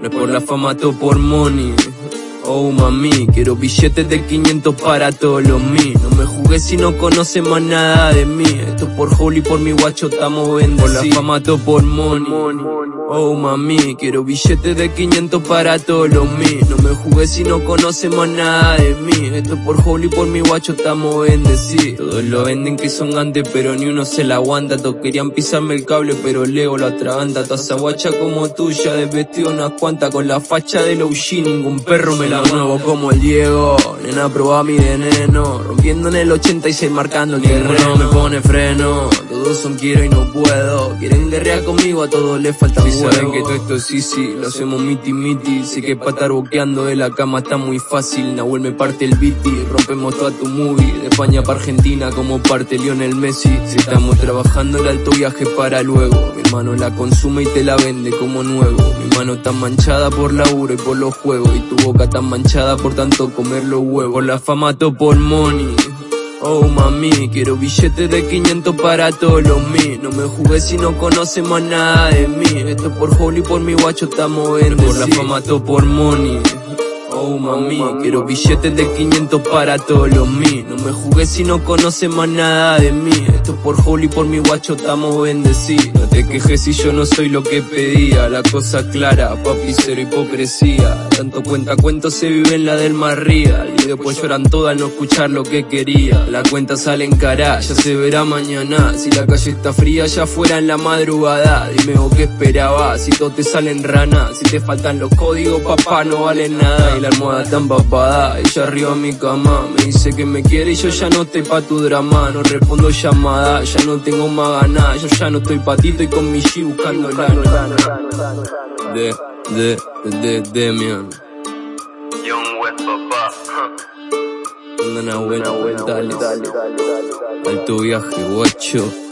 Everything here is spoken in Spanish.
No es por la fama, todo por money. Oh mami, quiero billetes de 500 para todos los mí. No me jugué si no conoce más nada de mí. Esto por Holy, por mi guacho estamos vendiendo. Por la fama, todo por money. Oh mami, quiero billetes de 500 para todos los mí. No me jugué si no conoce más nada de mí. Esto por Holy, por mi guacho estamos bendecidos. Todos lo venden que son grandes, pero ni uno se la aguanta. Todos querían pisarme el cable, pero Leo lo atraganta. Toda esa guacha como tuya, de vestido unas cuantas. Con la facha de OG, ningún perro me la nuevo como el Diego. Nena, proba mi veneno. Rompiendo en el 86, marcando el terreno. me pone freno. Todos son quiero y no puedo. Quieren guerrear conmigo, a todos les falta un saben que todo esto es easy, lo hacemos miti miti. Sé que para estar boqueando de la cama está muy fácil. Nahuel me parte el biti, rompemos toda tu movie. De España para Argentina como parte Lionel Messi. Si estamos trabajando el alto viaje para luego. Mi hermano la consume y te la vende como nuevo. Mi mano está manchada por laburo y por los juegos. Y tu boca tan manchada por tanto comer los huevos. La fama todo por money. Oh mami, quiero billetes de 500 para todos los mí. No me jugué si no conoce más nada de mí. Esto por Holy, por mi guacho estamos en Por la fama, todo por money. Oh mami, quiero billetes de 500 para todos los mí. No me jugué si no conoce más nada de mí. Esto por Holy, por mi guacho estamos bendecidos. No te quejes si yo no soy lo que pedía. La cosa clara, papi, cero hipocresía. Tanto cuenta cuento se vive en la del más real. Y después lloran todas no escuchar lo que quería. La cuenta sale en cara, ya se verá mañana. Si la calle está fría, ya fuera en la madrugada. Dime vos qué esperabas, si todo te sale en rana. Si te faltan los códigos, papá, no vale nada la almohada tan papada Ella arriba en mi cama Me dice que me quiere y yo ya no estoy pa' tu drama. No respondo llamada, ya no tengo más ganas. Yo ya no estoy patito y con mi G buscando lana De, de, de, de, Demian. Young West papá. Una buena vuelta, dale Alto viaje, guacho